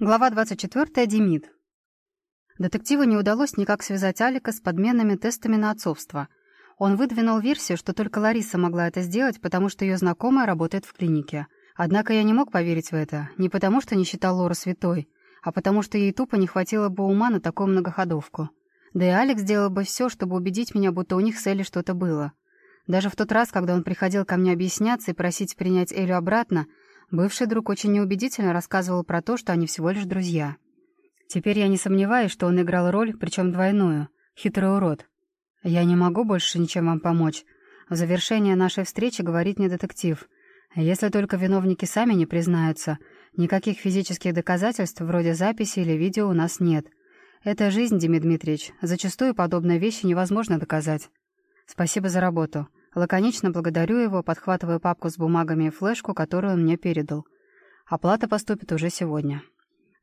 Глава 24. Демид. Детективу не удалось никак связать Алика с подменными тестами на отцовство. Он выдвинул версию, что только Лариса могла это сделать, потому что ее знакомая работает в клинике. Однако я не мог поверить в это, не потому что не считал Лору святой, а потому что ей тупо не хватило бы ума на такую многоходовку. Да и Алекс сделал бы все, чтобы убедить меня, будто у них с Элли что-то было. Даже в тот раз, когда он приходил ко мне объясняться и просить принять Элю обратно, Бывший друг очень неубедительно рассказывал про то, что они всего лишь друзья. Теперь я не сомневаюсь, что он играл роль, причем двойную. Хитрый урод. Я не могу больше ничем вам помочь. В завершение нашей встречи говорит мне детектив. Если только виновники сами не признаются, никаких физических доказательств вроде записи или видео у нас нет. Это жизнь, Демид Дмитриевич. Зачастую подобные вещи невозможно доказать. Спасибо за работу. Лаконично благодарю его, подхватываю папку с бумагами и флешку, которую он мне передал. Оплата поступит уже сегодня.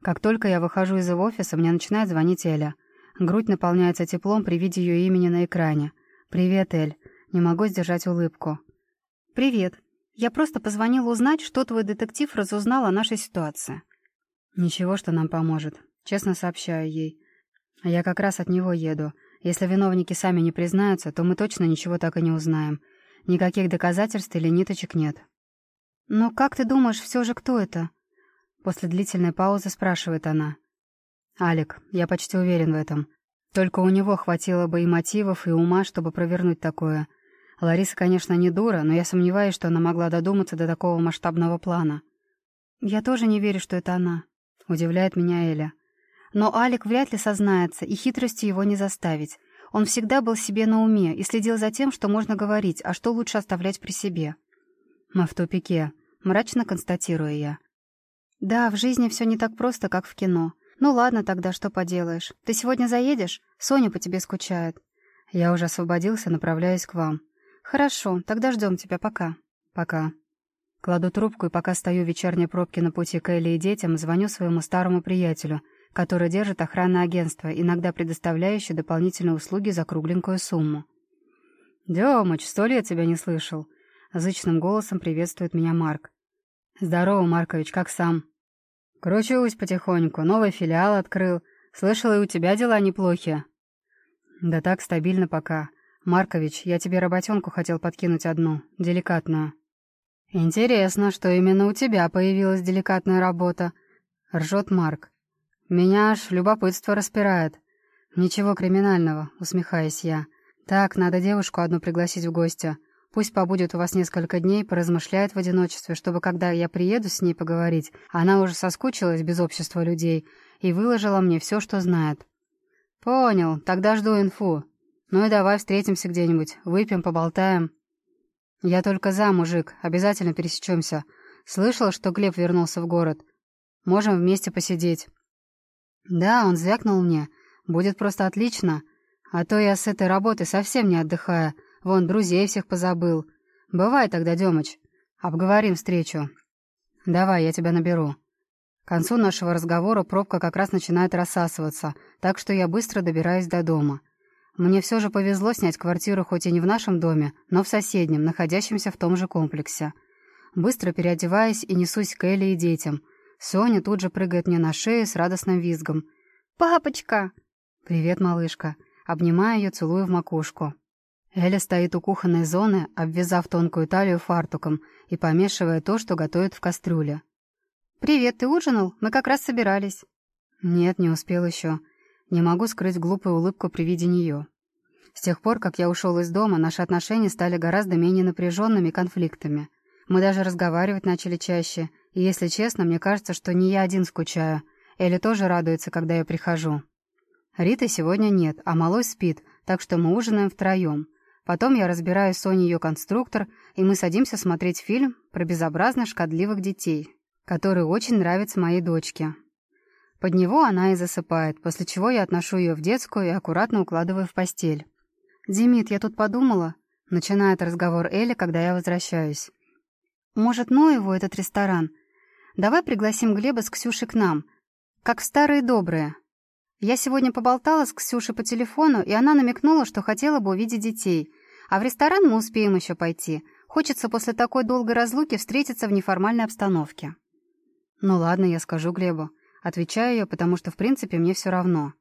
Как только я выхожу из его офиса, мне начинает звонить Эля. Грудь наполняется теплом при виде ее имени на экране. «Привет, Эль. Не могу сдержать улыбку». «Привет. Я просто позвонила узнать, что твой детектив разузнал о нашей ситуации». «Ничего, что нам поможет. Честно сообщаю ей. Я как раз от него еду. Если виновники сами не признаются, то мы точно ничего так и не узнаем. Никаких доказательств или ниточек нет. «Но как ты думаешь, все же кто это?» После длительной паузы спрашивает она. «Алик, я почти уверен в этом. Только у него хватило бы и мотивов, и ума, чтобы провернуть такое. Лариса, конечно, не дура, но я сомневаюсь, что она могла додуматься до такого масштабного плана». «Я тоже не верю, что это она», — удивляет меня Эля. Но Алик вряд ли сознается, и хитростью его не заставить. Он всегда был себе на уме и следил за тем, что можно говорить, а что лучше оставлять при себе. «Мы в тупике», — мрачно констатирую я. «Да, в жизни все не так просто, как в кино. Ну ладно тогда, что поделаешь. Ты сегодня заедешь? Соня по тебе скучает». «Я уже освободился, направляюсь к вам». «Хорошо, тогда ждем тебя. Пока». «Пока». Кладу трубку, и пока стою в вечерней пробке на пути к Элли и детям, звоню своему старому приятелю, который держит охранное агентство, иногда предоставляющее дополнительные услуги за кругленькую сумму. «Демыч, сто лет тебя не слышал!» — зычным голосом приветствует меня Марк. «Здорово, Маркович, как сам?» «Кручусь потихоньку, новый филиал открыл. Слышал, и у тебя дела неплохие». «Да так, стабильно пока. Маркович, я тебе работенку хотел подкинуть одну, деликатную». «Интересно, что именно у тебя появилась деликатная работа», — ржет Марк. Меня аж любопытство распирает. Ничего криминального, усмехаясь я. Так, надо девушку одну пригласить в гости. Пусть побудет у вас несколько дней, поразмышляет в одиночестве, чтобы, когда я приеду с ней поговорить, она уже соскучилась без общества людей и выложила мне все, что знает. Понял, тогда жду инфу. Ну и давай встретимся где-нибудь, выпьем, поболтаем. Я только за, мужик, обязательно пересечемся. Слышал, что Глеб вернулся в город. Можем вместе посидеть. Да, он звякнул мне. Будет просто отлично. А то я с этой работы совсем не отдыхаю. Вон, друзей всех позабыл. Бывай тогда, Демыч. Обговорим встречу. Давай, я тебя наберу. К концу нашего разговора пробка как раз начинает рассасываться, так что я быстро добираюсь до дома. Мне все же повезло снять квартиру хоть и не в нашем доме, но в соседнем, находящемся в том же комплексе. Быстро переодеваюсь и несусь к Элли и детям — Соня тут же прыгает мне на шею с радостным визгом. «Папочка!» «Привет, малышка!» Обнимаю ее, целую в макушку. Эля стоит у кухонной зоны, обвязав тонкую талию фартуком и помешивая то, что готовит в кастрюле. «Привет, ты ужинал? Мы как раз собирались». «Нет, не успел еще. Не могу скрыть глупую улыбку при виде нее. С тех пор, как я ушел из дома, наши отношения стали гораздо менее напряженными конфликтами. Мы даже разговаривать начали чаще — если честно, мне кажется, что не я один скучаю. Элли тоже радуется, когда я прихожу. Риты сегодня нет, а малой спит, так что мы ужинаем втроем. Потом я разбираю с Соней ее конструктор, и мы садимся смотреть фильм про безобразно шкодливых детей, который очень нравится моей дочке. Под него она и засыпает, после чего я отношу ее в детскую и аккуратно укладываю в постель. «Димит, я тут подумала», — начинает разговор Элли, когда я возвращаюсь. «Может, ну его, этот ресторан? Давай пригласим Глеба с Ксюшей к нам. Как старые добрые. Я сегодня поболтала с Ксюшей по телефону, и она намекнула, что хотела бы увидеть детей. А в ресторан мы успеем еще пойти. Хочется после такой долгой разлуки встретиться в неформальной обстановке. Ну ладно, я скажу Глебу. Отвечаю я, потому что, в принципе, мне все равно.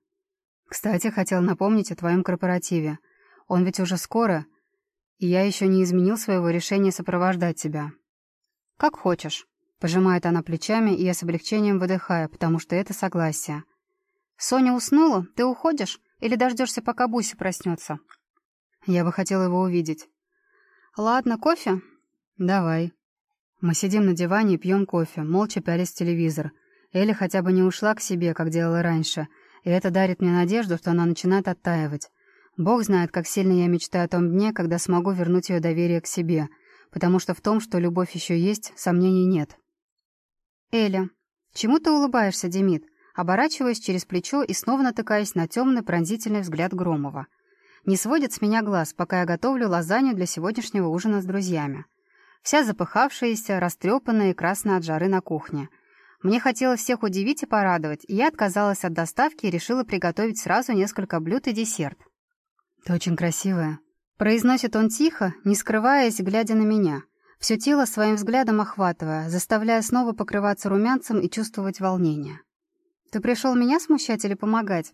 Кстати, хотел напомнить о твоем корпоративе. Он ведь уже скоро, и я еще не изменил своего решения сопровождать тебя. Как хочешь. Пожимает она плечами, и я с облегчением выдыхаю, потому что это согласие. «Соня уснула? Ты уходишь? Или дождешься, пока Буся проснется?» Я бы хотела его увидеть. «Ладно, кофе?» «Давай». Мы сидим на диване и пьем кофе, молча пялись в телевизор. Элли хотя бы не ушла к себе, как делала раньше, и это дарит мне надежду, что она начинает оттаивать. Бог знает, как сильно я мечтаю о том дне, когда смогу вернуть ее доверие к себе, потому что в том, что любовь еще есть, сомнений нет. «Эля, чему ты улыбаешься, Демид?» Оборачиваясь через плечо и снова натыкаясь на темный пронзительный взгляд Громова. Не сводит с меня глаз, пока я готовлю лазанью для сегодняшнего ужина с друзьями. Вся запыхавшаяся, растрепанная и красная от жары на кухне. Мне хотелось всех удивить и порадовать, и я отказалась от доставки и решила приготовить сразу несколько блюд и десерт. «Ты очень красивая», — произносит он тихо, не скрываясь, глядя на меня все тело своим взглядом охватывая, заставляя снова покрываться румянцем и чувствовать волнение. «Ты пришел меня смущать или помогать?»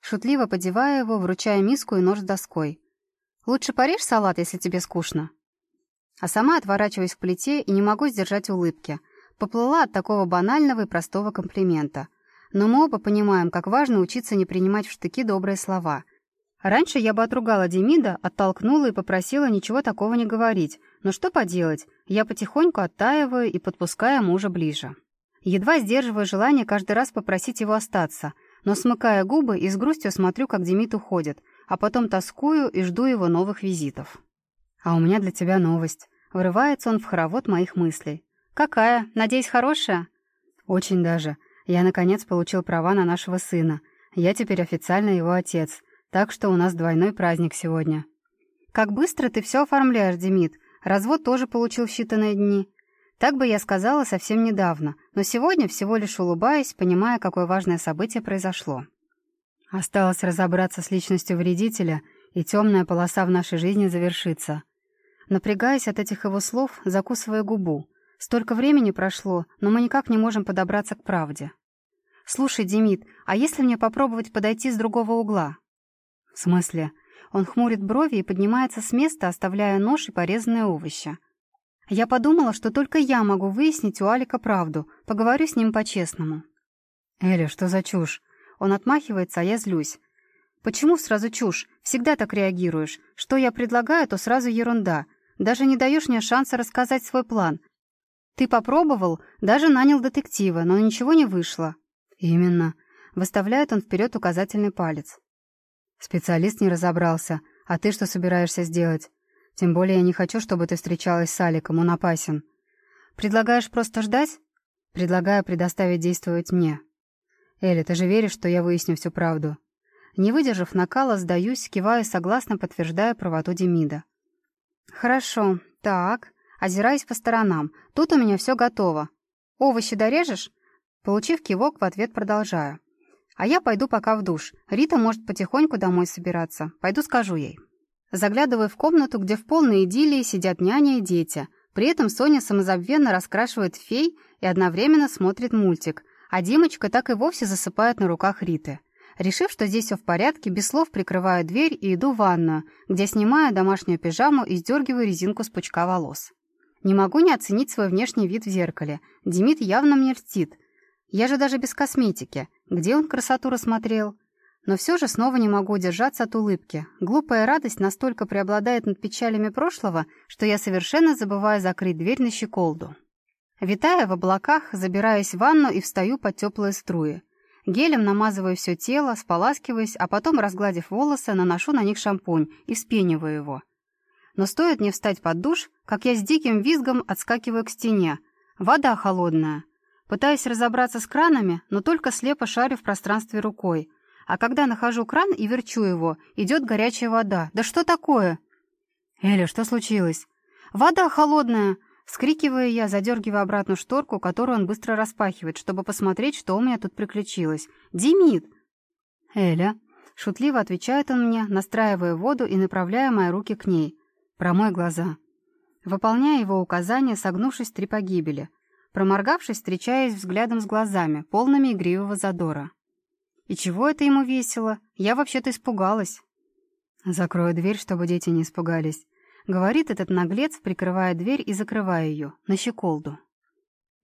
Шутливо подевая его, вручая миску и нож с доской. «Лучше порежь салат, если тебе скучно». А сама отворачиваюсь к плите и не могу сдержать улыбки. Поплыла от такого банального и простого комплимента. Но мы оба понимаем, как важно учиться не принимать в штыки добрые слова — Раньше я бы отругала Демида, оттолкнула и попросила ничего такого не говорить, но что поделать, я потихоньку оттаиваю и подпускаю мужа ближе. Едва сдерживаю желание каждый раз попросить его остаться, но смыкая губы и с грустью смотрю, как Демид уходит, а потом тоскую и жду его новых визитов. «А у меня для тебя новость». Врывается он в хоровод моих мыслей. «Какая? Надеюсь, хорошая?» «Очень даже. Я, наконец, получил права на нашего сына. Я теперь официально его отец». Так что у нас двойной праздник сегодня. Как быстро ты все оформляешь, Демид. Развод тоже получил считанные дни. Так бы я сказала совсем недавно, но сегодня всего лишь улыбаясь, понимая, какое важное событие произошло. Осталось разобраться с личностью вредителя, и темная полоса в нашей жизни завершится. Напрягаясь от этих его слов, закусывая губу. Столько времени прошло, но мы никак не можем подобраться к правде. «Слушай, Демид, а если мне попробовать подойти с другого угла?» «В смысле?» Он хмурит брови и поднимается с места, оставляя нож и порезанные овощи. Я подумала, что только я могу выяснить у Алика правду, поговорю с ним по-честному. «Эля, что за чушь?» Он отмахивается, а я злюсь. «Почему сразу чушь? Всегда так реагируешь. Что я предлагаю, то сразу ерунда. Даже не даешь мне шанса рассказать свой план. Ты попробовал, даже нанял детектива, но ничего не вышло». «Именно». Выставляет он вперед указательный палец. Специалист не разобрался. А ты что собираешься сделать? Тем более я не хочу, чтобы ты встречалась с Аликом, он опасен. Предлагаешь просто ждать? Предлагаю предоставить действовать мне. Элли, ты же веришь, что я выясню всю правду? Не выдержав накала, сдаюсь, кивая, согласно подтверждая правоту Демида. Хорошо. Так. Озираясь по сторонам. Тут у меня все готово. Овощи дорежешь? Получив кивок, в ответ продолжаю. А я пойду пока в душ. Рита может потихоньку домой собираться. Пойду скажу ей. Заглядываю в комнату, где в полной идиллии сидят няня и дети. При этом Соня самозабвенно раскрашивает фей и одновременно смотрит мультик, а Димочка так и вовсе засыпает на руках Риты. Решив, что здесь все в порядке, без слов прикрываю дверь и иду в ванную, где снимаю домашнюю пижаму и сдергиваю резинку с пучка волос. Не могу не оценить свой внешний вид в зеркале. Демид явно мне льстит. Я же даже без косметики. Где он красоту рассмотрел? Но все же снова не могу удержаться от улыбки. Глупая радость настолько преобладает над печалями прошлого, что я совершенно забываю закрыть дверь на щеколду. Витая в облаках, забираюсь в ванну и встаю под теплые струи. Гелем намазываю все тело, споласкиваюсь, а потом, разгладив волосы, наношу на них шампунь и вспениваю его. Но стоит мне встать под душ, как я с диким визгом отскакиваю к стене. Вода холодная. Пытаюсь разобраться с кранами, но только слепо шарю в пространстве рукой. А когда нахожу кран и верчу его, идет горячая вода. Да что такое? Эля, что случилось? Вода холодная! Вскрикиваю я, задергивая обратно шторку, которую он быстро распахивает, чтобы посмотреть, что у меня тут приключилось. «Димит!» «Эля!» — шутливо отвечает он мне, настраивая воду и направляя мои руки к ней. «Промой глаза». Выполняя его указания, согнувшись три погибели — Проморгавшись, встречаясь взглядом с глазами, полными игривого задора. И чего это ему весело? Я вообще-то испугалась. Закрою дверь, чтобы дети не испугались. Говорит этот наглец, прикрывая дверь и закрывая ее, на щеколду.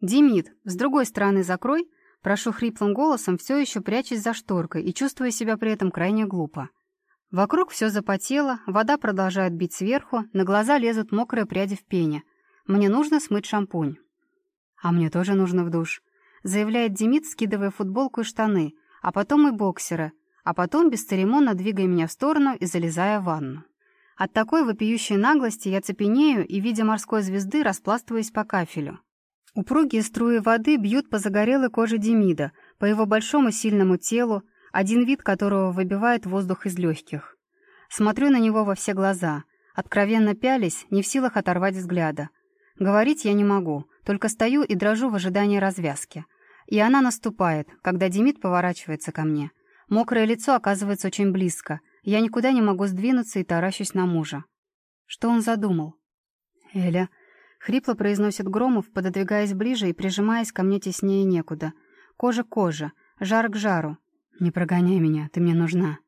«Демид, с другой стороны закрой», прошу хриплым голосом, все еще прячась за шторкой и чувствуя себя при этом крайне глупо. Вокруг все запотело, вода продолжает бить сверху, на глаза лезут мокрые пряди в пене. Мне нужно смыть шампунь. А мне тоже нужно в душ, заявляет Демид, скидывая футболку и штаны, а потом и боксеры, а потом бесцеремонно двигая меня в сторону и залезая в ванну. От такой вопиющей наглости я цепенею и, видя морской звезды, распластываюсь по кафелю. Упругие струи воды бьют по загорелой коже Демида, по его большому сильному телу, один вид которого выбивает воздух из легких. Смотрю на него во все глаза, откровенно пялись, не в силах оторвать взгляда. Говорить я не могу, только стою и дрожу в ожидании развязки. И она наступает, когда Демид поворачивается ко мне. Мокрое лицо оказывается очень близко. Я никуда не могу сдвинуться и таращусь на мужа. Что он задумал? «Эля...» — хрипло произносит Громов, пододвигаясь ближе и прижимаясь ко мне теснее некуда. Кожа к коже, жар к жару. «Не прогоняй меня, ты мне нужна».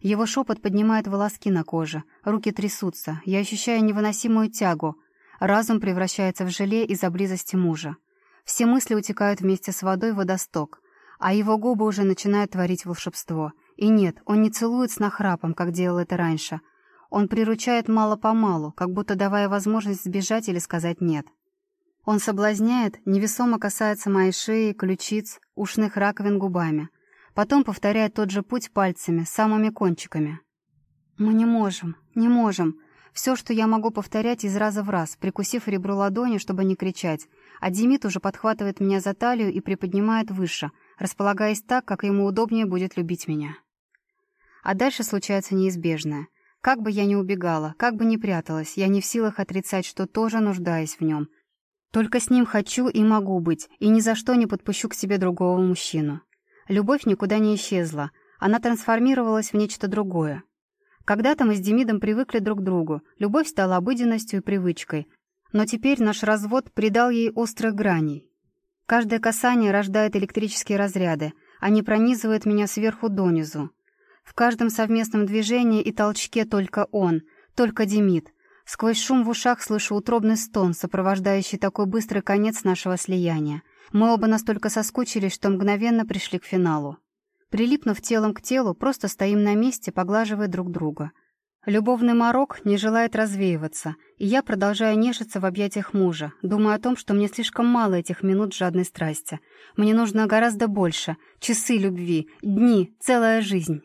Его шепот поднимает волоски на коже, руки трясутся, я ощущаю невыносимую тягу. Разум превращается в желе из-за близости мужа. Все мысли утекают вместе с водой в водосток, а его губы уже начинают творить волшебство. И нет, он не целует с нахрапом, как делал это раньше. Он приручает мало-помалу, как будто давая возможность сбежать или сказать «нет». Он соблазняет, невесомо касается моей шеи, ключиц, ушных раковин губами — Потом повторяет тот же путь пальцами, самыми кончиками. «Мы не можем, не можем. Все, что я могу повторять из раза в раз, прикусив ребро ладони, чтобы не кричать. А Демид уже подхватывает меня за талию и приподнимает выше, располагаясь так, как ему удобнее будет любить меня. А дальше случается неизбежное. Как бы я ни убегала, как бы ни пряталась, я не в силах отрицать, что тоже нуждаюсь в нем. Только с ним хочу и могу быть, и ни за что не подпущу к себе другого мужчину. Любовь никуда не исчезла, она трансформировалась в нечто другое. Когда-то мы с Демидом привыкли друг к другу, любовь стала обыденностью и привычкой, но теперь наш развод придал ей острых граней. Каждое касание рождает электрические разряды, они пронизывают меня сверху донизу. В каждом совместном движении и толчке только он, только Демид. Сквозь шум в ушах слышу утробный стон, сопровождающий такой быстрый конец нашего слияния. Мы оба настолько соскучились, что мгновенно пришли к финалу. Прилипнув телом к телу, просто стоим на месте, поглаживая друг друга. Любовный морок не желает развеиваться, и я продолжаю нежиться в объятиях мужа, думая о том, что мне слишком мало этих минут жадной страсти. Мне нужно гораздо больше, часы любви, дни, целая жизнь.